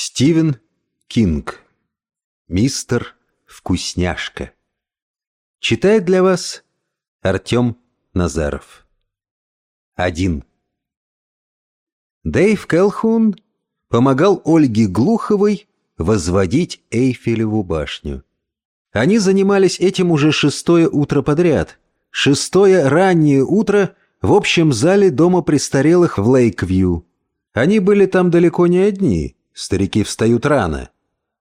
Стивен Кинг. Мистер Вкусняшка. Читает для вас Артем Назаров. Один. Дэйв Келхун помогал Ольге Глуховой возводить Эйфелеву башню. Они занимались этим уже шестое утро подряд. Шестое раннее утро в общем зале дома престарелых в Лейквью. Они были там далеко не одни, старики встают рано.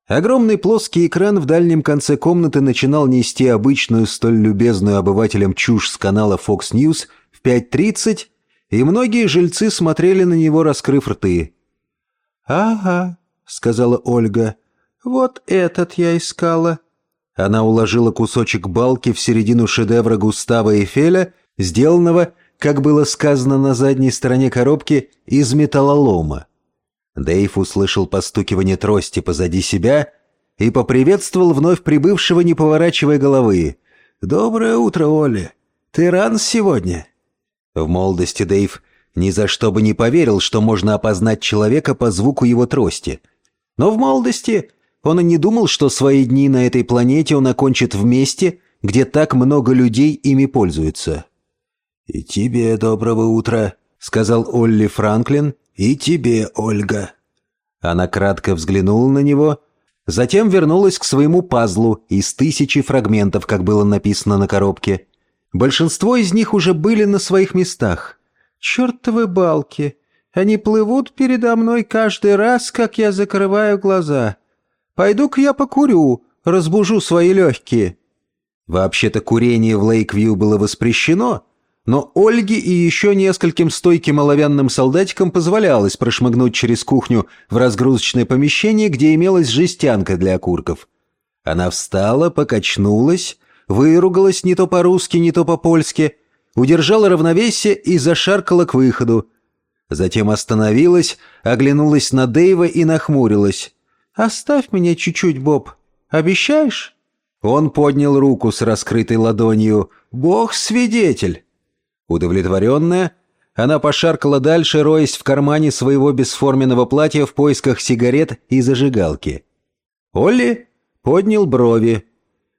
Огромный плоский экран в дальнем конце комнаты начинал нести обычную, столь любезную обывателям чушь с канала Fox News в 5.30, и многие жильцы смотрели на него, раскрыв рты. «Ага», — сказала Ольга, — «вот этот я искала». Она уложила кусочек балки в середину шедевра Густава Эйфеля, сделанного, как было сказано на задней стороне коробки, из металлолома. Дэйв услышал постукивание трости позади себя и поприветствовал вновь прибывшего, не поворачивая головы. «Доброе утро, Оля. Ты ран сегодня?» В молодости Дэйв ни за что бы не поверил, что можно опознать человека по звуку его трости. Но в молодости он и не думал, что свои дни на этой планете он окончит в месте, где так много людей ими пользуются. «И тебе доброго утра», — сказал Олли Франклин, «И тебе, Ольга». Она кратко взглянула на него, затем вернулась к своему пазлу из тысячи фрагментов, как было написано на коробке. Большинство из них уже были на своих местах. «Чертовы балки! Они плывут передо мной каждый раз, как я закрываю глаза. Пойду-ка я покурю, разбужу свои легкие». Вообще-то курение в Лейквью было воспрещено, но Ольге и еще нескольким стойким оловянным солдатикам позволялось прошмыгнуть через кухню в разгрузочное помещение, где имелась жестянка для окурков. Она встала, покачнулась, выругалась не то по-русски, не то по-польски, удержала равновесие и зашаркала к выходу. Затем остановилась, оглянулась на Дэйва и нахмурилась. «Оставь меня чуть-чуть, Боб. Обещаешь?» Он поднял руку с раскрытой ладонью. «Бог свидетель!» Удовлетворенная, она пошаркала дальше, роясь в кармане своего бесформенного платья в поисках сигарет и зажигалки. Олли поднял брови.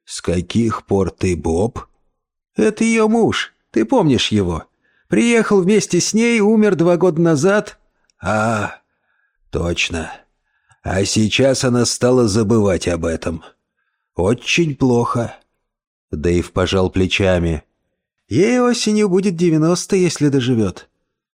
«С каких пор ты, Боб?» «Это ее муж, ты помнишь его. Приехал вместе с ней, умер два года назад». «А, точно. А сейчас она стала забывать об этом. Очень плохо». Дэйв пожал плечами. Ей осенью будет девяносто, если доживет.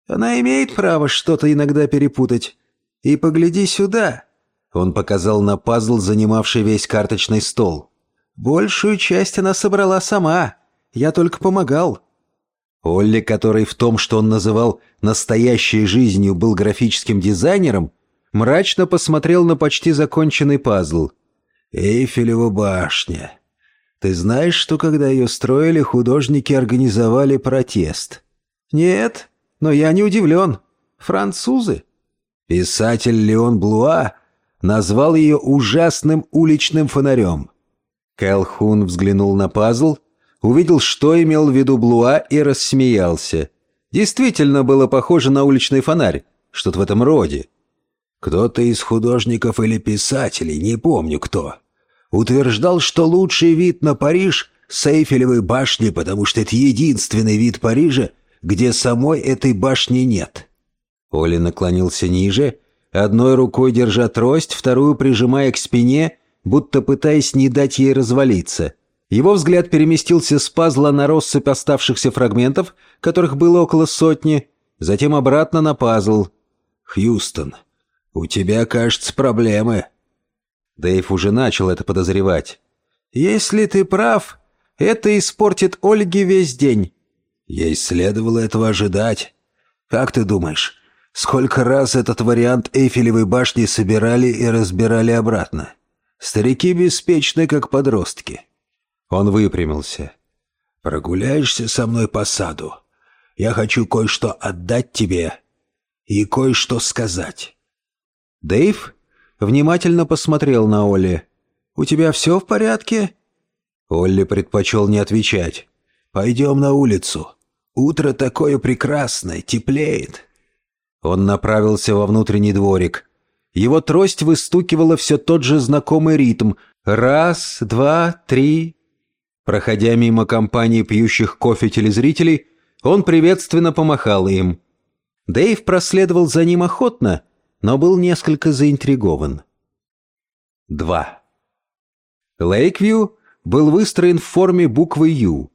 Она имеет право что-то иногда перепутать. И погляди сюда». Он показал на пазл, занимавший весь карточный стол. «Большую часть она собрала сама. Я только помогал». Олли, который в том, что он называл «настоящей жизнью», был графическим дизайнером, мрачно посмотрел на почти законченный пазл. «Эйфелева башня. Ты знаешь, что когда ее строили, художники организовали протест? Нет, но я не удивлен. Французы. Писатель Леон Блуа назвал ее ужасным уличным фонарем. Кэлхун взглянул на пазл, увидел, что имел в виду Блуа и рассмеялся. Действительно было похоже на уличный фонарь, что-то в этом роде. Кто-то из художников или писателей, не помню кто, утверждал, что лучший вид на Париж — с Эйфелевой башни, потому что это единственный вид Парижа, где самой этой башни нет. Оля наклонился ниже, одной рукой держа трость, вторую прижимая к спине, будто пытаясь не дать ей развалиться. Его взгляд переместился с пазла на россыпь оставшихся фрагментов, которых было около сотни, затем обратно на пазл. «Хьюстон, у тебя, кажется, проблемы», Дэйв уже начал это подозревать. «Если ты прав, это испортит Ольге весь день». Ей следовало этого ожидать. Как ты думаешь, сколько раз этот вариант Эйфелевой башни собирали и разбирали обратно? Старики беспечны, как подростки. Он выпрямился. «Прогуляешься со мной по саду? Я хочу кое-что отдать тебе и кое-что сказать». Дэйв внимательно посмотрел на Олли. «У тебя все в порядке?» Олли предпочел не отвечать. «Пойдем на улицу. Утро такое прекрасное, теплеет». Он направился во внутренний дворик. Его трость выстукивала все тот же знакомый ритм. Раз, два, три. Проходя мимо компании пьющих кофе телезрителей, он приветственно помахал им. Дэйв проследовал за ним охотно, но был несколько заинтригован. 2. Лейквью был выстроен в форме буквы «Ю».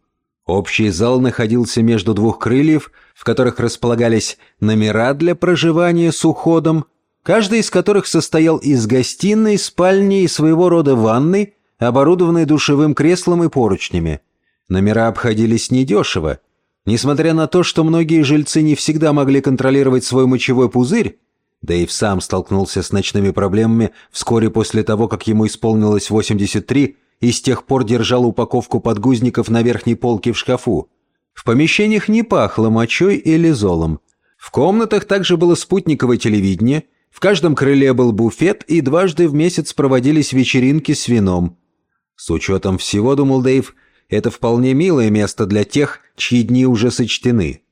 Общий зал находился между двух крыльев, в которых располагались номера для проживания с уходом, каждый из которых состоял из гостиной, спальни и своего рода ванной, оборудованной душевым креслом и поручнями. Номера обходились недешево. Несмотря на то, что многие жильцы не всегда могли контролировать свой мочевой пузырь, Дэйв сам столкнулся с ночными проблемами вскоре после того, как ему исполнилось 83, и с тех пор держал упаковку подгузников на верхней полке в шкафу. В помещениях не пахло мочой или золом. В комнатах также было спутниковое телевидение, в каждом крыле был буфет, и дважды в месяц проводились вечеринки с вином. С учетом всего, думал Дэйв, это вполне милое место для тех, чьи дни уже сочтены.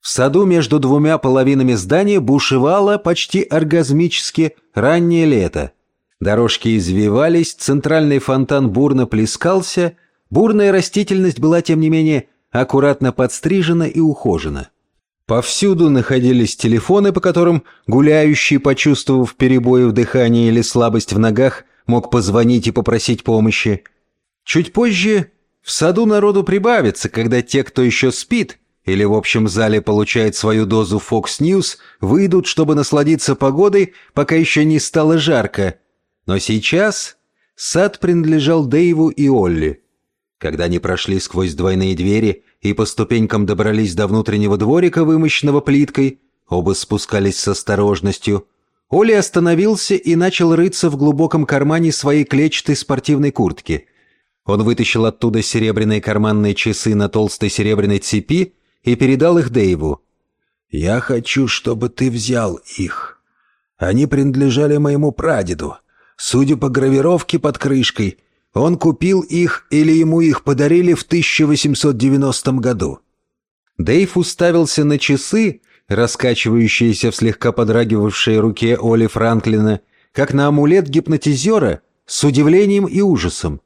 В саду между двумя половинами здания бушевало почти оргазмически раннее лето. Дорожки извивались, центральный фонтан бурно плескался, бурная растительность была, тем не менее, аккуратно подстрижена и ухожена. Повсюду находились телефоны, по которым гуляющий, почувствовав перебои в дыхании или слабость в ногах, мог позвонить и попросить помощи. Чуть позже в саду народу прибавится, когда те, кто еще спит, или в общем зале получает свою дозу Fox News, выйдут, чтобы насладиться погодой, пока еще не стало жарко. Но сейчас сад принадлежал Дэйву и Олли. Когда они прошли сквозь двойные двери и по ступенькам добрались до внутреннего дворика, вымощенного плиткой, оба спускались с осторожностью. Олли остановился и начал рыться в глубоком кармане своей клетчатой спортивной куртки. Он вытащил оттуда серебряные карманные часы на толстой серебряной цепи и передал их Дэйву. «Я хочу, чтобы ты взял их. Они принадлежали моему прадеду. Судя по гравировке под крышкой, он купил их или ему их подарили в 1890 году». Дэйв уставился на часы, раскачивающиеся в слегка подрагивавшей руке Оли Франклина, как на амулет гипнотизера, с удивлением и ужасом.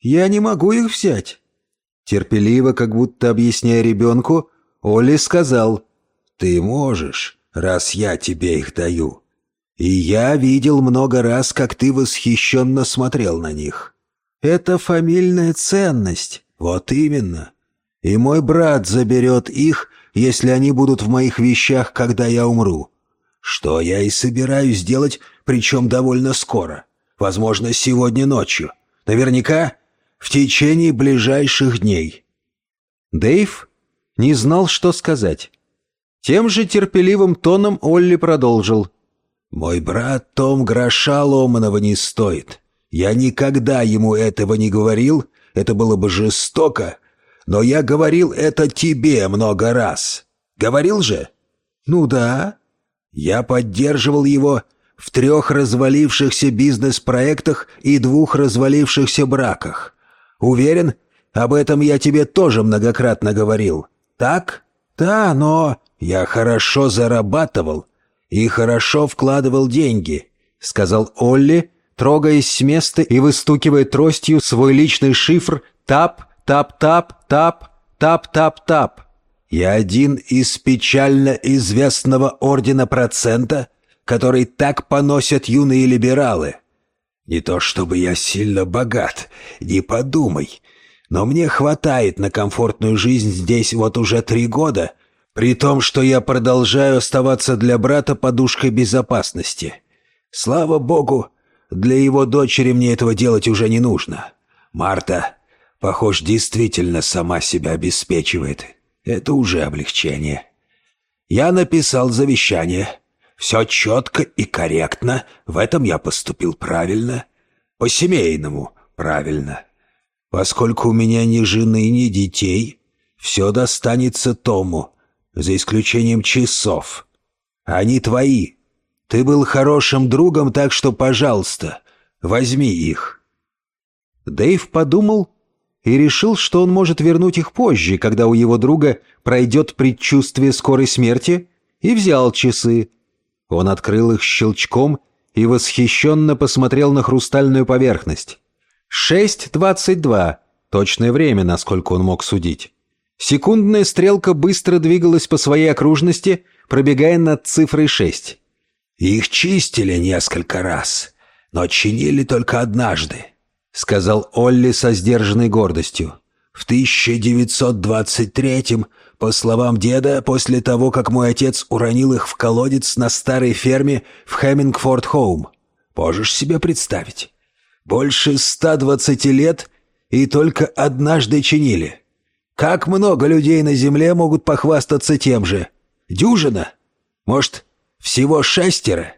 «Я не могу их взять». Терпеливо, как будто объясняя ребенку, Оли сказал, «Ты можешь, раз я тебе их даю. И я видел много раз, как ты восхищенно смотрел на них. Это фамильная ценность, вот именно. И мой брат заберет их, если они будут в моих вещах, когда я умру. Что я и собираюсь делать, причем довольно скоро. Возможно, сегодня ночью. Наверняка в течение ближайших дней». Дэйв не знал, что сказать. Тем же терпеливым тоном Олли продолжил. «Мой брат Том гроша ломаного не стоит. Я никогда ему этого не говорил, это было бы жестоко, но я говорил это тебе много раз. Говорил же?» «Ну да». «Я поддерживал его в трех развалившихся бизнес-проектах и двух развалившихся браках. Уверен, об этом я тебе тоже многократно говорил. Так? Да, но я хорошо зарабатывал и хорошо вкладывал деньги, сказал Олли, трогаясь с места и выстукивая тростью свой личный шифр «Тап, тап, тап, тап, тап, тап, тап». Я один из печально известного ордена процента, который так поносят юные либералы. Не то чтобы я сильно богат, не подумай. Но мне хватает на комфортную жизнь здесь вот уже три года, при том, что я продолжаю оставаться для брата подушкой безопасности. Слава богу, для его дочери мне этого делать уже не нужно. Марта, похож, действительно сама себя обеспечивает. Это уже облегчение. Я написал завещание. Все четко и корректно. В этом я поступил правильно. По-семейному правильно. Поскольку у меня ни жены, ни детей, все достанется Тому, за исключением часов. Они твои. Ты был хорошим другом, так что, пожалуйста, возьми их». Дэйв подумал и решил, что он может вернуть их позже, когда у его друга пройдет предчувствие скорой смерти, и взял часы. Он открыл их щелчком и восхищенно посмотрел на хрустальную поверхность. Шесть двадцать два. Точное время, насколько он мог судить. Секундная стрелка быстро двигалась по своей окружности, пробегая над цифрой шесть. «Их чистили несколько раз, но чинили только однажды», — сказал Олли со сдержанной гордостью. «В 1923-м, по словам деда, после того, как мой отец уронил их в колодец на старой ферме в Хэммингфорд-Хоум. Можешь себе представить? Больше 120 лет и только однажды чинили. Как много людей на земле могут похвастаться тем же? Дюжина? Может, всего шестеро?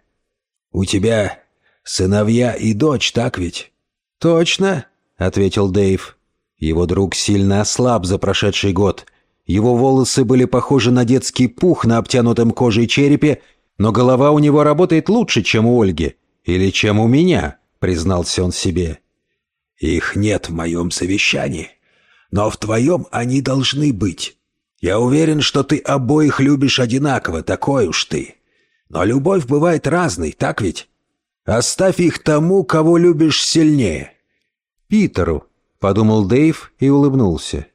У тебя сыновья и дочь, так ведь?» «Точно», — ответил Дэйв. Его друг сильно ослаб за прошедший год. Его волосы были похожи на детский пух на обтянутом кожей черепе, но голова у него работает лучше, чем у Ольги. Или чем у меня, признался он себе. «Их нет в моем совещании», но в твоем они должны быть. Я уверен, что ты обоих любишь одинаково, такой уж ты. Но любовь бывает разной, так ведь? Оставь их тому, кого любишь сильнее». «Питеру», — подумал Дэйв и улыбнулся.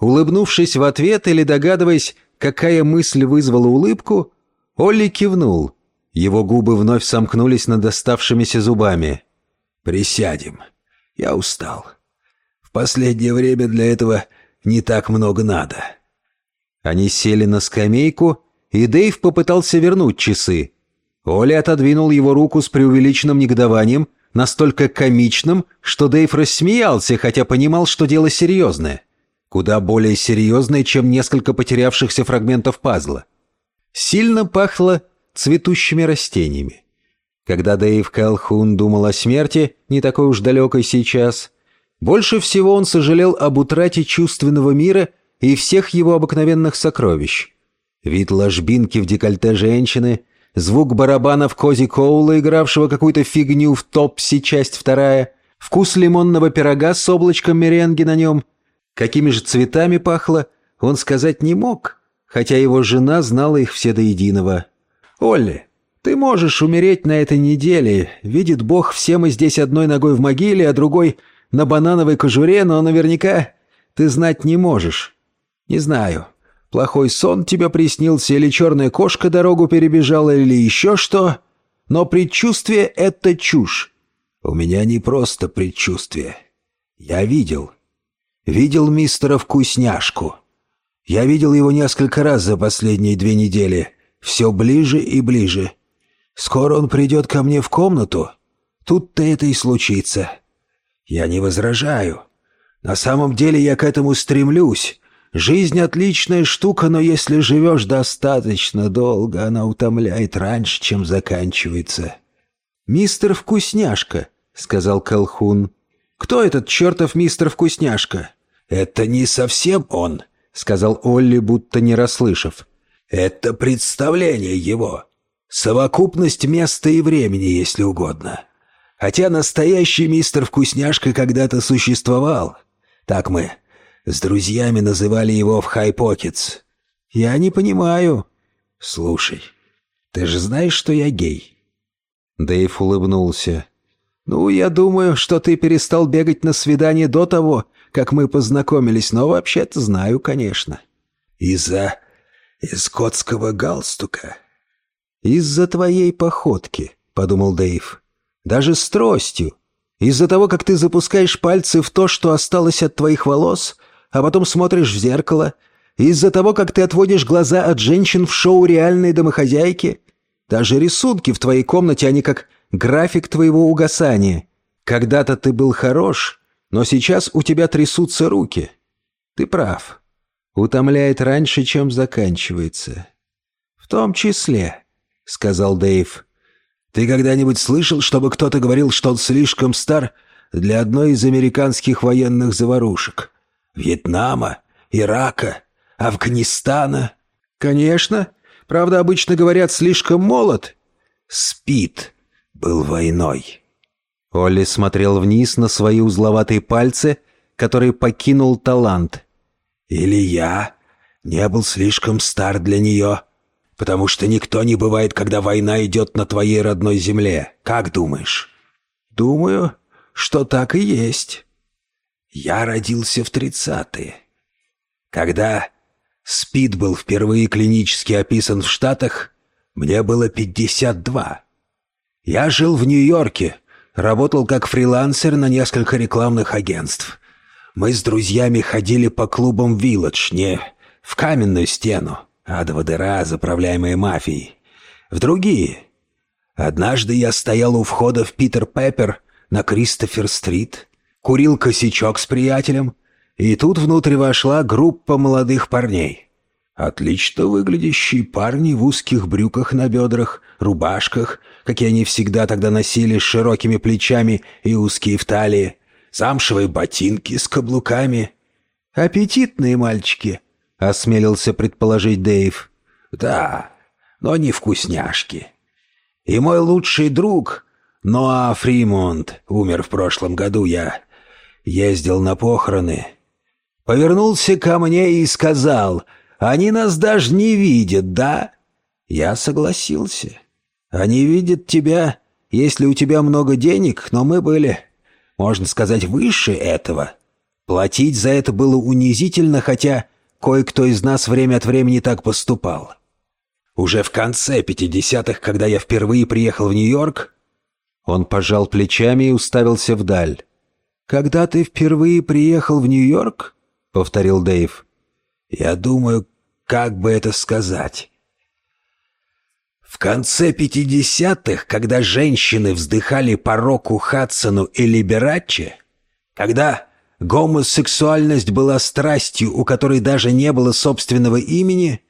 Улыбнувшись в ответ или догадываясь, какая мысль вызвала улыбку, Олли кивнул. Его губы вновь сомкнулись над оставшимися зубами. «Присядем. Я устал последнее время для этого не так много надо». Они сели на скамейку, и Дэйв попытался вернуть часы. Оля отодвинул его руку с преувеличенным негодованием, настолько комичным, что Дэйв рассмеялся, хотя понимал, что дело серьезное. Куда более серьезное, чем несколько потерявшихся фрагментов пазла. Сильно пахло цветущими растениями. Когда Дэйв Калхун думал о смерти, не такой уж далекой сейчас, больше всего он сожалел об утрате чувственного мира и всех его обыкновенных сокровищ. Вид ложбинки в декольте женщины, звук барабанов Кози Коула, игравшего какую-то фигню в топсе, часть вторая, вкус лимонного пирога с облачком меренги на нем. Какими же цветами пахло, он сказать не мог, хотя его жена знала их все до единого. «Олли, ты можешь умереть на этой неделе. Видит Бог, все мы здесь одной ногой в могиле, а другой на банановой кожуре, но наверняка ты знать не можешь. Не знаю, плохой сон тебе приснился, или черная кошка дорогу перебежала, или еще что. Но предчувствие — это чушь. У меня не просто предчувствие. Я видел. Видел мистера Вкусняшку. Я видел его несколько раз за последние две недели. Все ближе и ближе. Скоро он придет ко мне в комнату. Тут-то это и случится. Я не возражаю. На самом деле я к этому стремлюсь. Жизнь отличная штука, но если живешь достаточно долго, она утомляет раньше, чем заканчивается. «Мистер Вкусняшка», — сказал Колхун. «Кто этот чертов мистер Вкусняшка?» «Это не совсем он», — сказал Олли, будто не расслышав. «Это представление его. Совокупность места и времени, если угодно. Хотя настоящий мистер Вкусняшка когда-то существовал. Так мы с друзьями называли его в Хай Покетс. Я не понимаю. Слушай, ты же знаешь, что я гей? Дэйв улыбнулся. «Ну, я думаю, что ты перестал бегать на свидание до того, как мы познакомились, но вообще-то знаю, конечно». «Из-за скотского галстука?» «Из-за твоей походки», — подумал Дэйв. Даже с тростью. Из-за того, как ты запускаешь пальцы в то, что осталось от твоих волос, а потом смотришь в зеркало. Из-за того, как ты отводишь глаза от женщин в шоу «Реальные домохозяйки». Даже рисунки в твоей комнате, они как график твоего угасания. Когда-то ты был хорош, но сейчас у тебя трясутся руки. Ты прав. Утомляет раньше, чем заканчивается. В том числе, — сказал Дэйв. Ты когда-нибудь слышал, чтобы кто-то говорил, что он слишком стар для одной из американских военных заварушек? Вьетнама, Ирака, Афганистана? Конечно. Правда, обычно говорят «слишком молод». Спит был войной. Олли смотрел вниз на свои узловатые пальцы, которые покинул талант. Или я не был слишком стар для нее. Потому что никто не бывает, когда война идет на твоей родной земле. Как думаешь?» «Думаю, что так и есть». «Я родился в тридцатые. Когда СПИД был впервые клинически описан в Штатах, мне было 52. Я жил в Нью-Йорке, работал как фрилансер на несколько рекламных агентств. Мы с друзьями ходили по клубам «Вилледж», не в каменную стену, адова дыра, заправляемая мафией, в другие. Однажды я стоял у входа в Питер Пеппер на Кристофер-стрит, курил косячок с приятелем, и тут внутрь вошла группа молодых парней. Отлично выглядящие парни в узких брюках на бедрах, рубашках, какие они всегда тогда носили с широкими плечами и узкие в талии, замшевые ботинки с каблуками. «Аппетитные мальчики», — осмелился предположить Дэйв. «Да, но не вкусняшки. И мой лучший друг, Ноа Фримонт, умер в прошлом году. Я ездил на похороны. Повернулся ко мне и сказал, «Они нас даже не видят, да?» Я согласился. «Они видят тебя, если у тебя много денег, но мы были можно сказать, выше этого. Платить за это было унизительно, хотя кое-кто из нас время от времени так поступал. Уже в конце 50-х, когда я впервые приехал в Нью-Йорк, он пожал плечами и уставился вдаль. «Когда ты впервые приехал в Нью-Йорк?» — повторил Дэйв. «Я думаю, как бы это сказать. В конце 50-х, когда женщины вздыхали по року Хадсону и Либераччи, когда гомосексуальность была страстью, у которой даже не было собственного имени,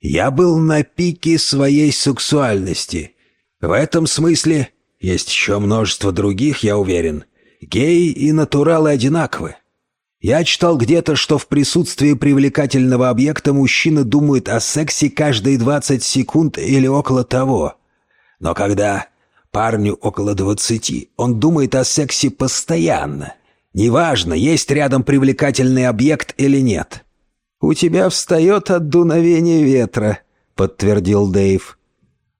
я был на пике своей сексуальности. В этом смысле есть еще множество других, я уверен. Геи и натуралы одинаковы. Я читал где-то, что в присутствии привлекательного объекта мужчина думает о сексе каждые 20 секунд или около того. Но когда парню около 20, он думает о сексе постоянно. Неважно, есть рядом привлекательный объект или нет. «У тебя встает от дуновения ветра», — подтвердил Дэйв.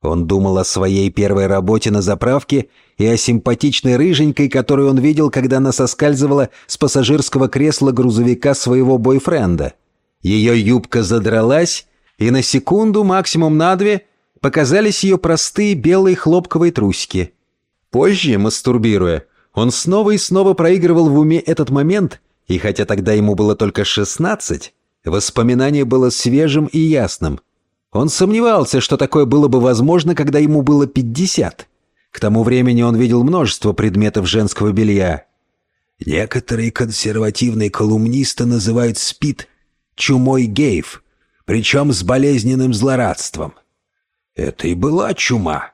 Он думал о своей первой работе на заправке и о симпатичной рыженькой, которую он видел, когда она соскальзывала с пассажирского кресла грузовика своего бойфренда. Ее юбка задралась, и на секунду, максимум на две, показались ее простые белые хлопковые трусики. Позже, мастурбируя, он снова и снова проигрывал в уме этот момент, и хотя тогда ему было только шестнадцать, воспоминание было свежим и ясным – он сомневался, что такое было бы возможно, когда ему было 50. К тому времени он видел множество предметов женского белья. Некоторые консервативные колумнисты называют СПИД «чумой геев», причем с болезненным злорадством. Это и была чума.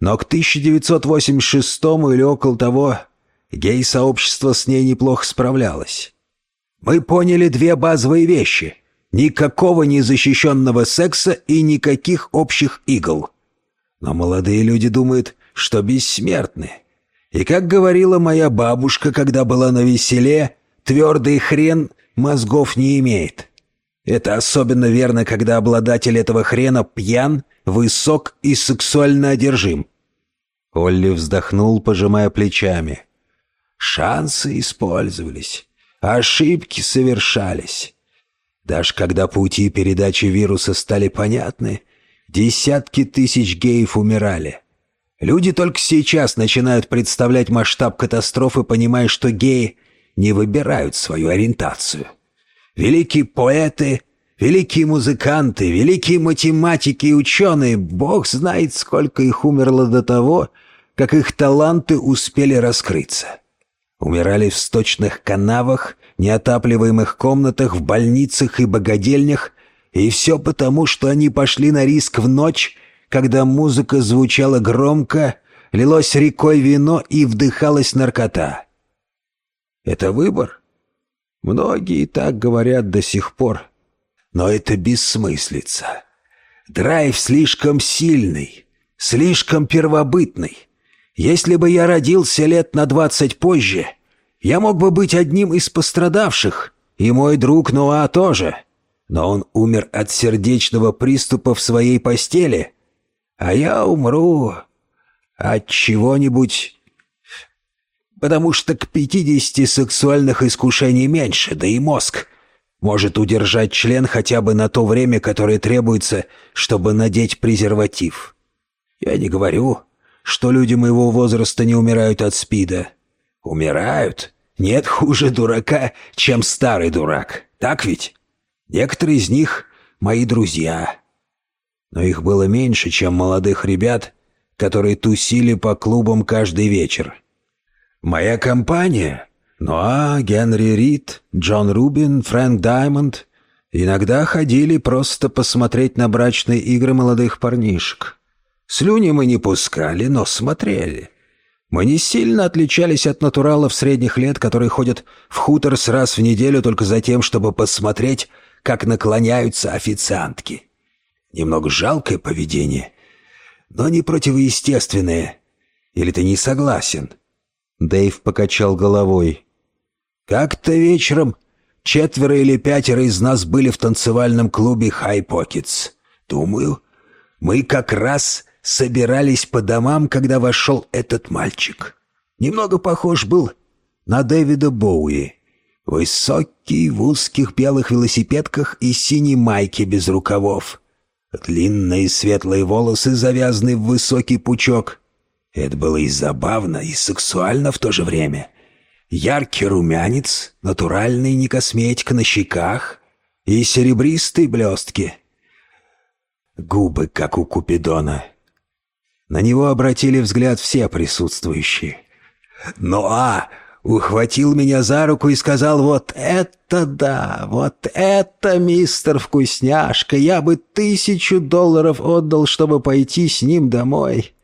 Но к 1986 или около того гей-сообщество с ней неплохо справлялось. Мы поняли две базовые вещи — Никакого незащищенного секса и никаких общих игл. Но молодые люди думают, что бессмертны. И как говорила моя бабушка, когда была на веселе, твердый хрен мозгов не имеет. Это особенно верно, когда обладатель этого хрена пьян, высок и сексуально одержим. Олли вздохнул, пожимая плечами. Шансы использовались, ошибки совершались. Даже когда пути передачи вируса стали понятны, десятки тысяч геев умирали. Люди только сейчас начинают представлять масштаб катастрофы, понимая, что геи не выбирают свою ориентацию. Великие поэты, великие музыканты, великие математики и ученые, бог знает, сколько их умерло до того, как их таланты успели раскрыться. Умирали в сточных канавах, неотапливаемых комнатах, в больницах и богадельнях, и все потому, что они пошли на риск в ночь, когда музыка звучала громко, лилось рекой вино и вдыхалась наркота. Это выбор? Многие так говорят до сих пор. Но это бессмыслица. Драйв слишком сильный, слишком первобытный. Если бы я родился лет на двадцать позже, я мог бы быть одним из пострадавших, и мой друг Ноа тоже. Но он умер от сердечного приступа в своей постели, а я умру от чего-нибудь потому что к 50 сексуальных искушений меньше, да и мозг может удержать член хотя бы на то время, которое требуется, чтобы надеть презерватив. Я не говорю, что люди моего возраста не умирают от СПИДа. Умирают. Нет хуже дурака, чем старый дурак. Так ведь? Некоторые из них — мои друзья. Но их было меньше, чем молодых ребят, которые тусили по клубам каждый вечер. Моя компания Ноа, Генри Рид, Джон Рубин, Фрэнк Даймонд иногда ходили просто посмотреть на брачные игры молодых парнишек. Слюни мы не пускали, но смотрели. Мы не сильно отличались от натуралов средних лет, которые ходят в хутор с раз в неделю только за тем, чтобы посмотреть, как наклоняются официантки. Немного жалкое поведение, но не противоестественное. Или ты не согласен?» Дэйв покачал головой. Как-то вечером четверо или пятеро из нас были в танцевальном клубе «Хай Покетс». Думаю, мы как раз собирались по домам, когда вошел этот мальчик. Немного похож был на Дэвида Боуи. Высокий, в узких белых велосипедках и синей майке без рукавов. Длинные светлые волосы, завязанные в высокий пучок. Это было и забавно, и сексуально в то же время. Яркий румянец, натуральный не косметика на щеках и серебристые блестки. Губы, как у Купидона. На него обратили взгляд все присутствующие. «Ну а!» ухватил меня за руку и сказал, «Вот это да! Вот это, мистер Вкусняшка! Я бы тысячу долларов отдал, чтобы пойти с ним домой!»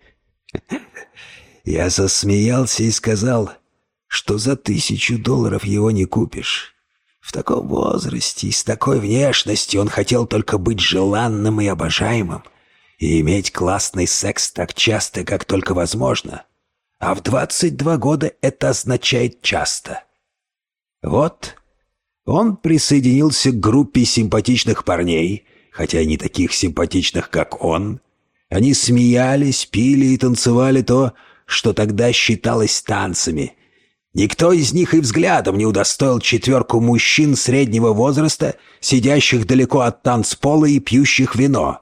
Я засмеялся и сказал, что за тысячу долларов его не купишь. В таком возрасте и с такой внешностью он хотел только быть желанным и обожаемым и иметь классный секс так часто, как только возможно. А в 22 года это означает часто. Вот он присоединился к группе симпатичных парней, хотя и не таких симпатичных, как он. Они смеялись, пили и танцевали то, что тогда считалось танцами. Никто из них и взглядом не удостоил четверку мужчин среднего возраста, сидящих далеко от танцпола и пьющих вино.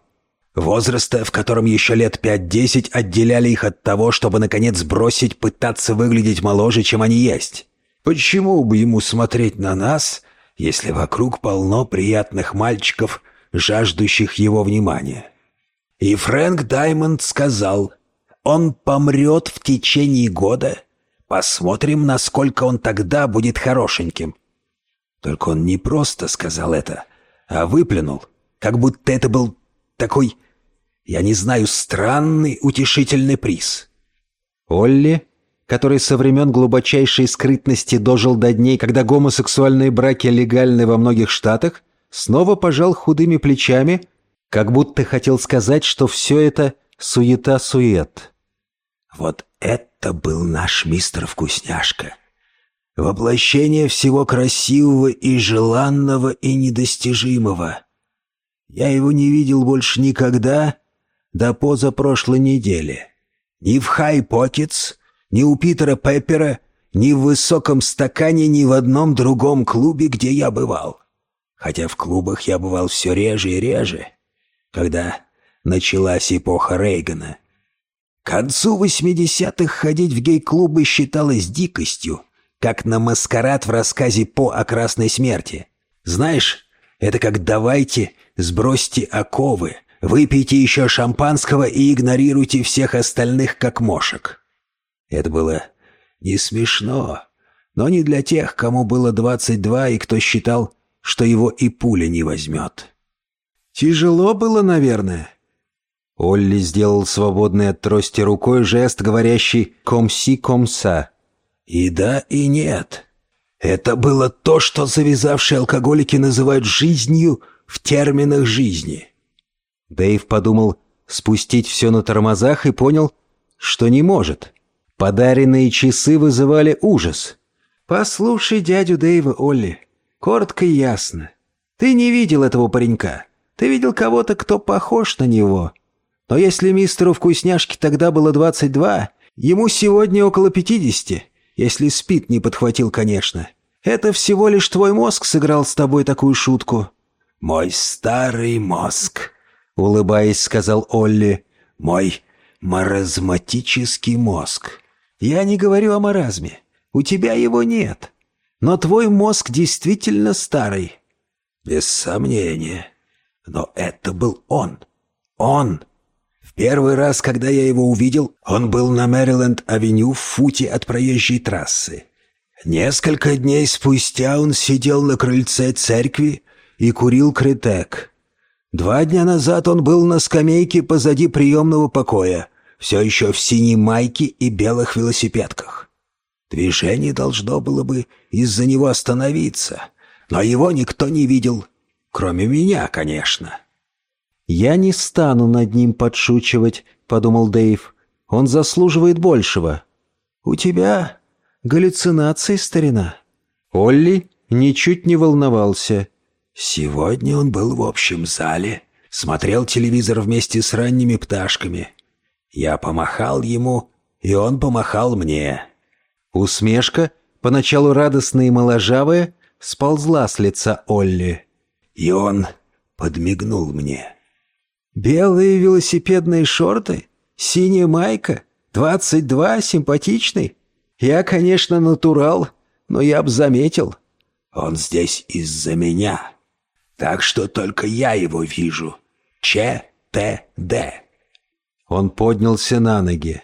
Возраста, в котором еще лет пять-десять отделяли их от того, чтобы, наконец, бросить пытаться выглядеть моложе, чем они есть. Почему бы ему смотреть на нас, если вокруг полно приятных мальчиков, жаждущих его внимания? И Фрэнк Даймонд сказал — он помрет в течение года. Посмотрим, насколько он тогда будет хорошеньким. Только он не просто сказал это, а выплюнул, как будто это был такой, я не знаю, странный утешительный приз. Олли, который со времен глубочайшей скрытности дожил до дней, когда гомосексуальные браки легальны во многих штатах, снова пожал худыми плечами, как будто хотел сказать, что все это суета-сует. Вот это был наш мистер Вкусняшка. Воплощение всего красивого и желанного и недостижимого. Я его не видел больше никогда до позапрошлой недели. Ни в Хай Покетс, ни у Питера Пеппера, ни в высоком стакане, ни в одном другом клубе, где я бывал. Хотя в клубах я бывал все реже и реже, когда началась эпоха Рейгана. К концу 80-х ходить в гей-клубы считалось дикостью, как на маскарад в рассказе По о Красной Смерти. Знаешь, это как «давайте, сбросьте оковы, выпейте еще шампанского и игнорируйте всех остальных как мошек». Это было не смешно, но не для тех, кому было 22 и кто считал, что его и пуля не возьмет. «Тяжело было, наверное», Олли сделал свободный от трости рукой жест, говорящий «комси комса». «И да, и нет. Это было то, что завязавшие алкоголики называют жизнью в терминах жизни». Дэйв подумал спустить все на тормозах и понял, что не может. Подаренные часы вызывали ужас. «Послушай дядю Дэйва, Олли, коротко и ясно. Ты не видел этого паренька. Ты видел кого-то, кто похож на него. Но если мистеру вкусняшке тогда было 22, ему сегодня около 50, если спит не подхватил, конечно. Это всего лишь твой мозг сыграл с тобой такую шутку». «Мой старый мозг», — улыбаясь, сказал Олли. «Мой маразматический мозг». «Я не говорю о маразме. У тебя его нет. Но твой мозг действительно старый». «Без сомнения. Но это был он. Он!» Первый раз, когда я его увидел, он был на Мэриленд-авеню в футе от проезжей трассы. Несколько дней спустя он сидел на крыльце церкви и курил критек. Два дня назад он был на скамейке позади приемного покоя, все еще в синей майке и белых велосипедках. Движение должно было бы из-за него остановиться, но его никто не видел, кроме меня, конечно. «Я не стану над ним подшучивать», — подумал Дэйв. «Он заслуживает большего». «У тебя галлюцинации, старина». Олли ничуть не волновался. «Сегодня он был в общем зале, смотрел телевизор вместе с ранними пташками. Я помахал ему, и он помахал мне». Усмешка, поначалу радостная и моложавая, сползла с лица Олли. И он подмигнул мне. «Белые велосипедные шорты? Синяя майка? Двадцать два, симпатичный? Я, конечно, натурал, но я б заметил». «Он здесь из-за меня. Так что только я его вижу. Ч-Т-Д». Он поднялся на ноги.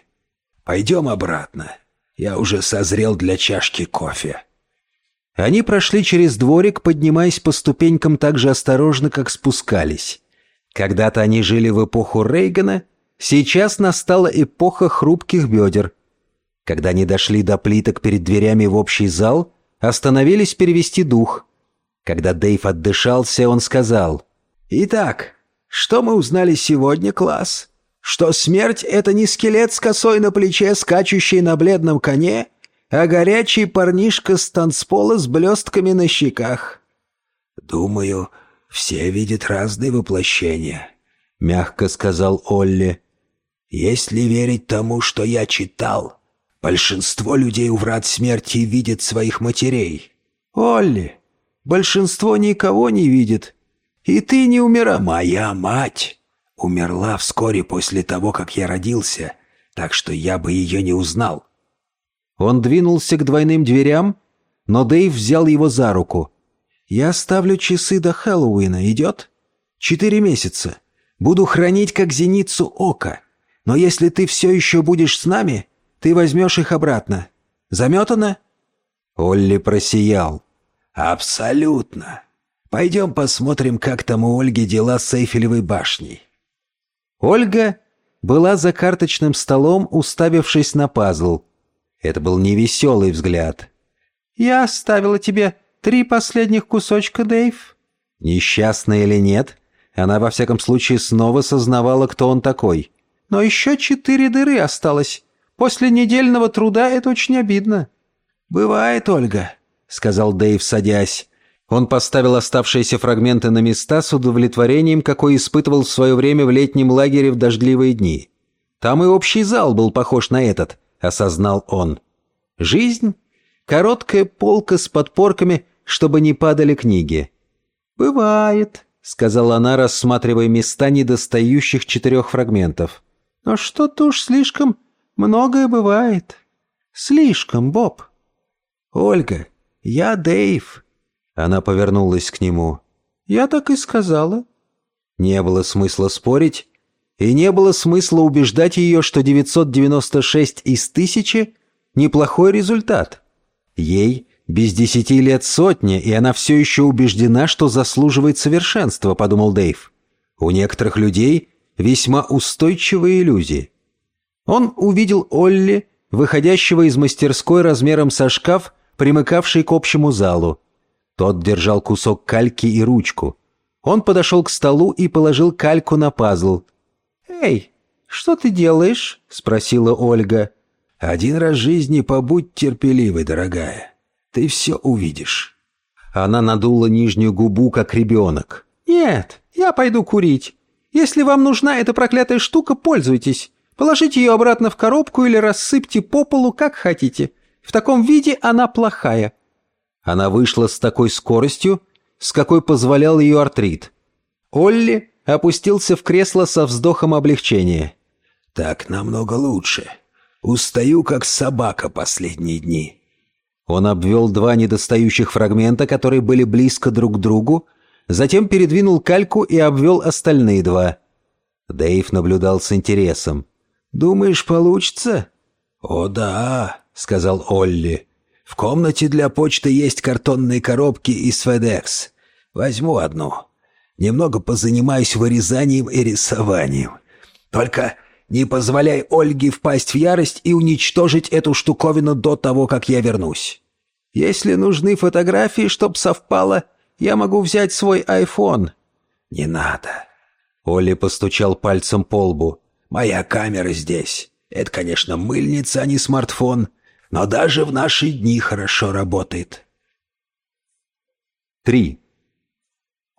«Пойдем обратно. Я уже созрел для чашки кофе». Они прошли через дворик, поднимаясь по ступенькам так же осторожно, как спускались. Когда-то они жили в эпоху Рейгана, сейчас настала эпоха хрупких бедер. Когда они дошли до плиток перед дверями в общий зал, остановились перевести дух. Когда Дэйв отдышался, он сказал, «Итак, что мы узнали сегодня, класс? Что смерть — это не скелет с косой на плече, скачущий на бледном коне, а горячий парнишка с танцпола с блестками на щеках». «Думаю, все видят разные воплощения», — мягко сказал Олли. «Если верить тому, что я читал, большинство людей у врат смерти видят своих матерей». «Олли, большинство никого не видит. И ты не умера». «Моя мать умерла вскоре после того, как я родился, так что я бы ее не узнал». Он двинулся к двойным дверям, но Дэйв взял его за руку — «Я ставлю часы до Хэллоуина. Идет? Четыре месяца. Буду хранить как зеницу ока. Но если ты все еще будешь с нами, ты возьмешь их обратно. Заметано?» Олли просиял. «Абсолютно. Пойдем посмотрим, как там у Ольги дела с Эйфелевой башней». Ольга была за карточным столом, уставившись на пазл. Это был невеселый взгляд. «Я оставила тебе Три последних кусочка, Дэйв?» Несчастная или нет, она во всяком случае снова сознавала, кто он такой. «Но еще четыре дыры осталось. После недельного труда это очень обидно». «Бывает, Ольга», — сказал Дэйв, садясь. Он поставил оставшиеся фрагменты на места с удовлетворением, какой испытывал в свое время в летнем лагере в дождливые дни. Там и общий зал был похож на этот, осознал он. Жизнь Короткая полка с подпорками, чтобы не падали книги. «Бывает», — сказала она, рассматривая места недостающих четырех фрагментов. «Но что-то уж слишком многое бывает. Слишком, Боб». «Ольга, я Дэйв». Она повернулась к нему. «Я так и сказала». Не было смысла спорить, и не было смысла убеждать ее, что 996 из тысячи – неплохой результат. Ей без десяти лет сотня, и она все еще убеждена, что заслуживает совершенства, подумал Дэйв. У некоторых людей весьма устойчивые иллюзии. Он увидел Олли, выходящего из мастерской размером со шкаф, примыкавший к общему залу. Тот держал кусок кальки и ручку. Он подошел к столу и положил кальку на пазл. «Эй, что ты делаешь?» — спросила Ольга. Один раз жизни побудь терпеливой, дорогая. Ты все увидишь». Она надула нижнюю губу, как ребенок. «Нет, я пойду курить. Если вам нужна эта проклятая штука, пользуйтесь. Положите ее обратно в коробку или рассыпьте по полу, как хотите. В таком виде она плохая». Она вышла с такой скоростью, с какой позволял ее артрит. Олли опустился в кресло со вздохом облегчения. «Так намного лучше. Устаю, как собака последние дни». Он обвел два недостающих фрагмента, которые были близко друг к другу, затем передвинул кальку и обвел остальные два. Дэйв наблюдал с интересом. «Думаешь, получится?» «О да», — сказал Олли. «В комнате для почты есть картонные коробки из FedEx. Возьму одну. Немного позанимаюсь вырезанием и рисованием. Только не позволяй Ольге впасть в ярость и уничтожить эту штуковину до того, как я вернусь. Если нужны фотографии, чтоб совпало, я могу взять свой айфон». «Не надо». Олли постучал пальцем по лбу. «Моя камера здесь. Это, конечно, мыльница, а не смартфон, но даже в наши дни хорошо работает». 3.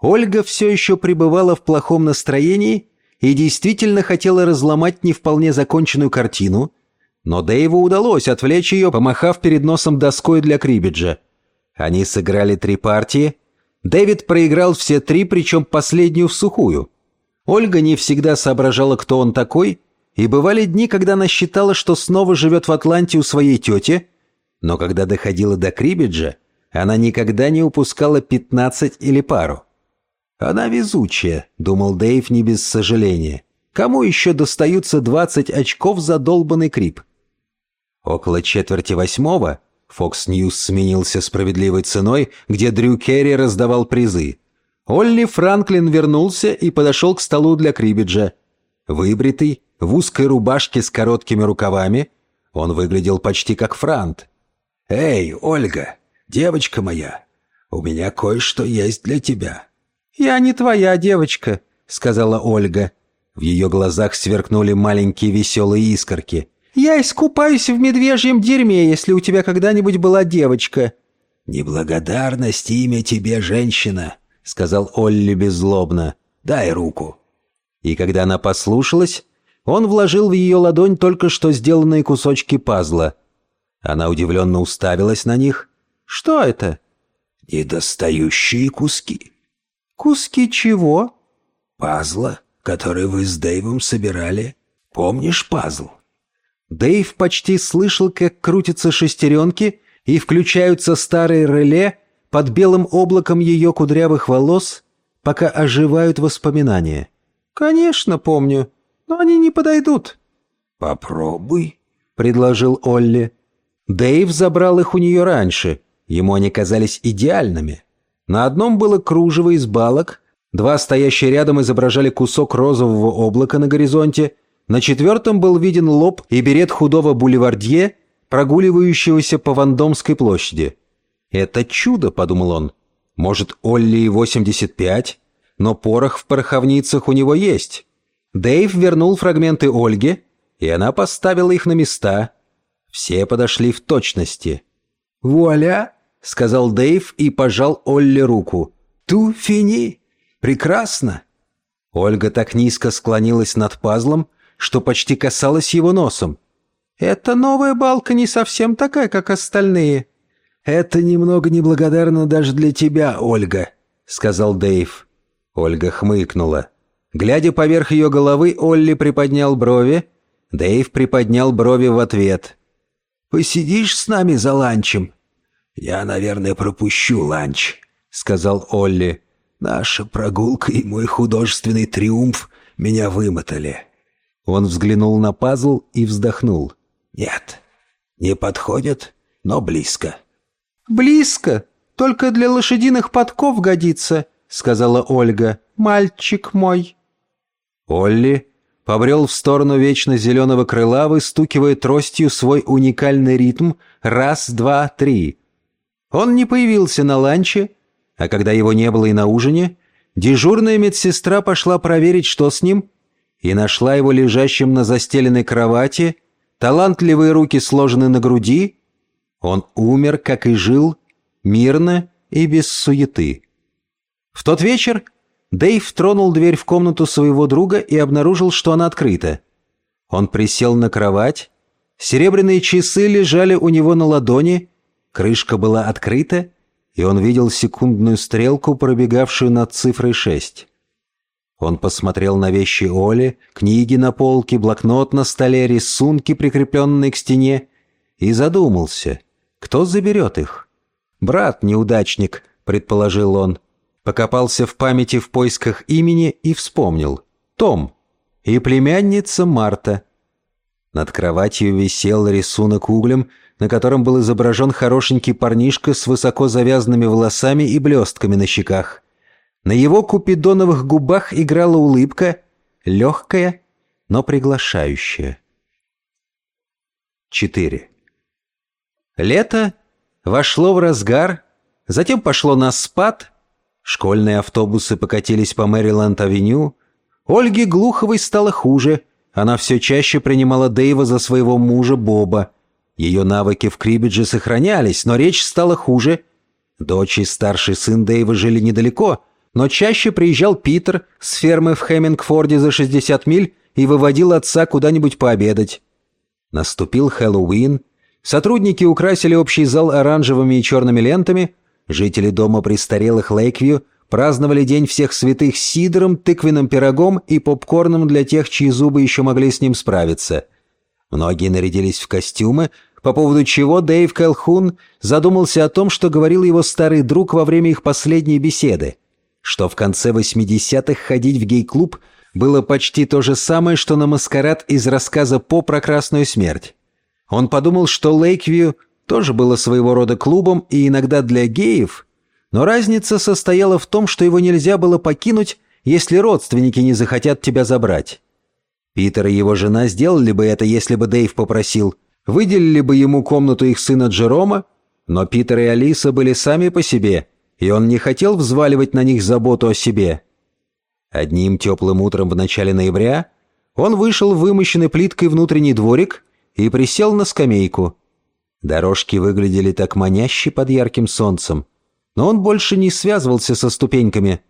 Ольга все еще пребывала в плохом настроении и действительно хотела разломать не вполне законченную картину, но Дэйву удалось отвлечь ее, помахав перед носом доской для крибиджа. Они сыграли три партии. Дэвид проиграл все три, причем последнюю в сухую. Ольга не всегда соображала, кто он такой, и бывали дни, когда она считала, что снова живет в Атланте у своей тети, но когда доходила до крибиджа, она никогда не упускала 15 или пару. «Она везучая», — думал Дэйв не без сожаления. «Кому еще достаются 20 очков за долбанный крип?» Около четверти восьмого Fox News сменился справедливой ценой, где Дрю Керри раздавал призы. Олли Франклин вернулся и подошел к столу для крибиджа. Выбритый, в узкой рубашке с короткими рукавами, он выглядел почти как Франт. «Эй, Ольга, девочка моя, у меня кое-что есть для тебя». «Я не твоя девочка», — сказала Ольга. В ее глазах сверкнули маленькие веселые искорки. «Я искупаюсь в медвежьем дерьме, если у тебя когда-нибудь была девочка». «Неблагодарность имя тебе, женщина», — сказал Олли беззлобно. «Дай руку». И когда она послушалась, он вложил в ее ладонь только что сделанные кусочки пазла. Она удивленно уставилась на них. «Что это?» «Недостающие куски». «Куски чего?» «Пазла, который вы с Дэйвом собирали. Помнишь пазл?» Дэйв почти слышал, как крутятся шестеренки и включаются старые реле под белым облаком ее кудрявых волос, пока оживают воспоминания. «Конечно, помню, но они не подойдут». «Попробуй», — предложил Олли. Дэйв забрал их у нее раньше, ему они казались идеальными. На одном было кружево из балок, два стоящие рядом изображали кусок розового облака на горизонте, на четвертом был виден лоб и берет худого бульвардье, прогуливающегося по Вандомской площади. «Это чудо», — подумал он. «Может, Олли и 85, но порох в пороховницах у него есть». Дэйв вернул фрагменты Ольге, и она поставила их на места. Все подошли в точности. «Вуаля!» — сказал Дэйв и пожал Олле руку. «Ту фини! Прекрасно!» Ольга так низко склонилась над пазлом, что почти касалась его носом. «Эта новая балка не совсем такая, как остальные». «Это немного неблагодарно даже для тебя, Ольга», — сказал Дэйв. Ольга хмыкнула. Глядя поверх ее головы, Олли приподнял брови. Дэйв приподнял брови в ответ. «Посидишь с нами за ланчем?» «Я, наверное, пропущу ланч», — сказал Олли. «Наша прогулка и мой художественный триумф меня вымотали». Он взглянул на пазл и вздохнул. «Нет, не подходит, но близко». «Близко? Только для лошадиных подков годится», — сказала Ольга. «Мальчик мой». Олли побрел в сторону вечно зеленого крыла, выстукивая тростью свой уникальный ритм «раз, два, три». Он не появился на ланче, а когда его не было и на ужине, дежурная медсестра пошла проверить, что с ним, и нашла его лежащим на застеленной кровати, талантливые руки сложены на груди. Он умер, как и жил, мирно и без суеты. В тот вечер Дэйв тронул дверь в комнату своего друга и обнаружил, что она открыта. Он присел на кровать, серебряные часы лежали у него на ладони, крышка была открыта, и он видел секундную стрелку, пробегавшую над цифрой шесть. Он посмотрел на вещи Оли, книги на полке, блокнот на столе, рисунки, прикрепленные к стене, и задумался, кто заберет их. «Брат-неудачник», — предположил он. Покопался в памяти в поисках имени и вспомнил. «Том» и племянница Марта. Над кроватью висел рисунок углем, на котором был изображен хорошенький парнишка с высоко завязанными волосами и блестками на щеках. На его купидоновых губах играла улыбка, легкая, но приглашающая. 4. Лето вошло в разгар, затем пошло на спад, школьные автобусы покатились по Мэриленд-авеню, Ольге Глуховой стало хуже, она все чаще принимала Дэйва за своего мужа Боба. Ее навыки в крибидже сохранялись, но речь стала хуже. Дочь и старший сын Дэйва жили недалеко — но чаще приезжал Питер с фермы в Хеммингфорде за 60 миль и выводил отца куда-нибудь пообедать. Наступил Хэллоуин, сотрудники украсили общий зал оранжевыми и черными лентами, жители дома престарелых Лейквью праздновали День всех святых сидором, тыквенным пирогом и попкорном для тех, чьи зубы еще могли с ним справиться. Многие нарядились в костюмы, по поводу чего Дэйв Кэлхун задумался о том, что говорил его старый друг во время их последней беседы – что в конце 80-х ходить в гей-клуб было почти то же самое, что на маскарад из рассказа По про Красную Смерть. Он подумал, что Лейквью тоже было своего рода клубом и иногда для геев, но разница состояла в том, что его нельзя было покинуть, если родственники не захотят тебя забрать. Питер и его жена сделали бы это, если бы Дэйв попросил, выделили бы ему комнату их сына Джерома, но Питер и Алиса были сами по себе – и он не хотел взваливать на них заботу о себе. Одним теплым утром в начале ноября он вышел вымощенный плиткой внутренний дворик и присел на скамейку. Дорожки выглядели так маняще под ярким солнцем, но он больше не связывался со ступеньками.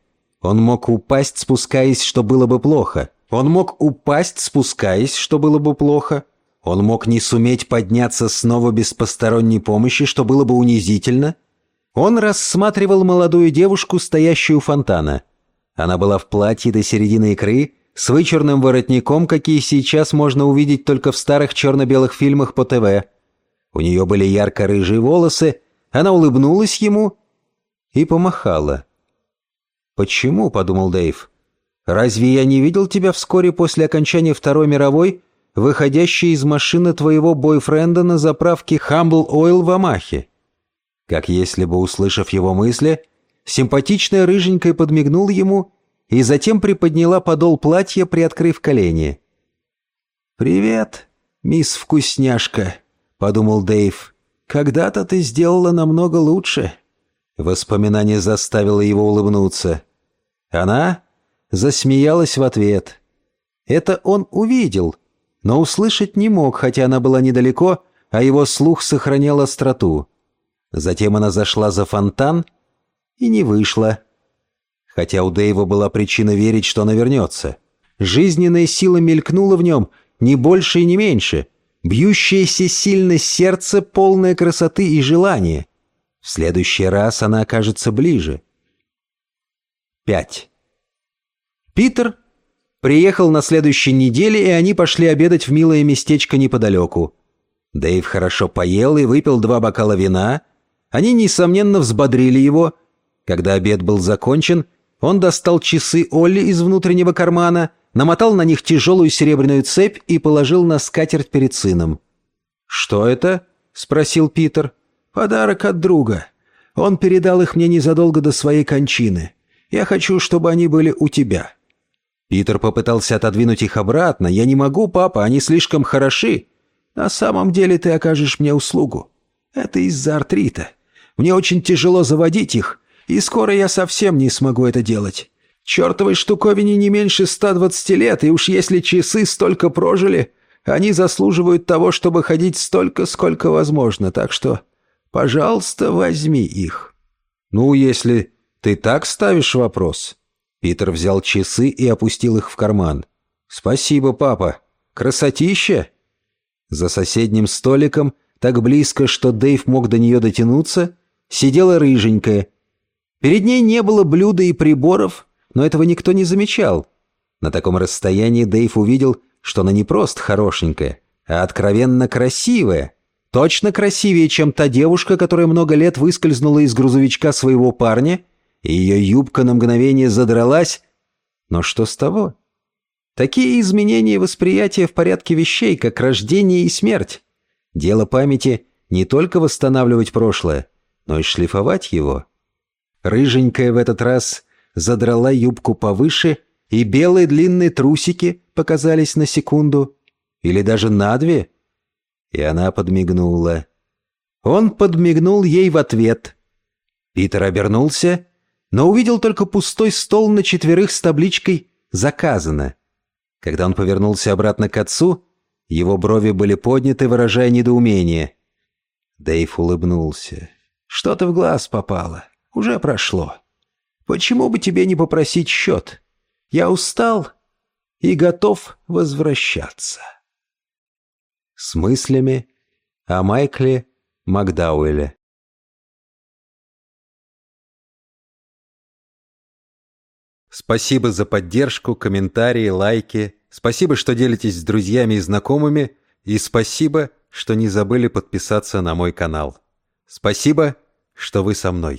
Он мог упасть, спускаясь, что было бы плохо. Он мог упасть, спускаясь, что было бы плохо. Он мог не суметь подняться снова без посторонней помощи, что было бы унизительно — он рассматривал молодую девушку, стоящую у фонтана. Она была в платье до середины икры, с вычурным воротником, какие сейчас можно увидеть только в старых черно-белых фильмах по ТВ. У нее были ярко-рыжие волосы, она улыбнулась ему и помахала. «Почему?» — подумал Дэйв. «Разве я не видел тебя вскоре после окончания Второй мировой, выходящей из машины твоего бойфренда на заправке Humble Oil в Амахе?» Как если бы, услышав его мысли, симпатичная рыженькая подмигнула ему и затем приподняла подол платья, приоткрыв колени. «Привет, мисс Вкусняшка», — подумал Дэйв. «Когда-то ты сделала намного лучше». Воспоминание заставило его улыбнуться. Она засмеялась в ответ. Это он увидел, но услышать не мог, хотя она была недалеко, а его слух сохранял остроту. Затем она зашла за фонтан и не вышла. Хотя у Дэйва была причина верить, что она вернется. Жизненная сила мелькнула в нем, не больше и не меньше. Бьющееся сильно сердце, полное красоты и желания. В следующий раз она окажется ближе. 5. Питер приехал на следующей неделе, и они пошли обедать в милое местечко неподалеку. Дэйв хорошо поел и выпил два бокала вина, они, несомненно, взбодрили его. Когда обед был закончен, он достал часы Олли из внутреннего кармана, намотал на них тяжелую серебряную цепь и положил на скатерть перед сыном. «Что это?» — спросил Питер. «Подарок от друга. Он передал их мне незадолго до своей кончины. Я хочу, чтобы они были у тебя». Питер попытался отодвинуть их обратно. «Я не могу, папа, они слишком хороши. На самом деле ты окажешь мне услугу. Это из-за артрита. Мне очень тяжело заводить их, и скоро я совсем не смогу это делать. Чертовой штуковине не меньше 120 лет, и уж если часы столько прожили, они заслуживают того, чтобы ходить столько, сколько возможно, так что, пожалуйста, возьми их». «Ну, если ты так ставишь вопрос...» Питер взял часы и опустил их в карман. «Спасибо, папа. Красотища!» За соседним столиком, так близко, что Дэйв мог до нее дотянуться, сидела рыженькая. Перед ней не было блюда и приборов, но этого никто не замечал. На таком расстоянии Дэйв увидел, что она не просто хорошенькая, а откровенно красивая. Точно красивее, чем та девушка, которая много лет выскользнула из грузовичка своего парня, и ее юбка на мгновение задралась. Но что с того? Такие изменения восприятия в порядке вещей, как рождение и смерть. Дело памяти не только восстанавливать прошлое, но и шлифовать его. Рыженькая в этот раз задрала юбку повыше, и белые длинные трусики показались на секунду, или даже на две, и она подмигнула. Он подмигнул ей в ответ. Питер обернулся, но увидел только пустой стол на четверых с табличкой «Заказано». Когда он повернулся обратно к отцу, его брови были подняты, выражая недоумение. Дэйв улыбнулся. «Что-то в глаз попало. Уже прошло. Почему бы тебе не попросить счет? Я устал и готов возвращаться». С мыслями о Майкле Макдауэле. Спасибо за поддержку, комментарии, лайки. Спасибо, что делитесь с друзьями и знакомыми. И спасибо, что не забыли подписаться на мой канал. Спасибо, что вы со мной.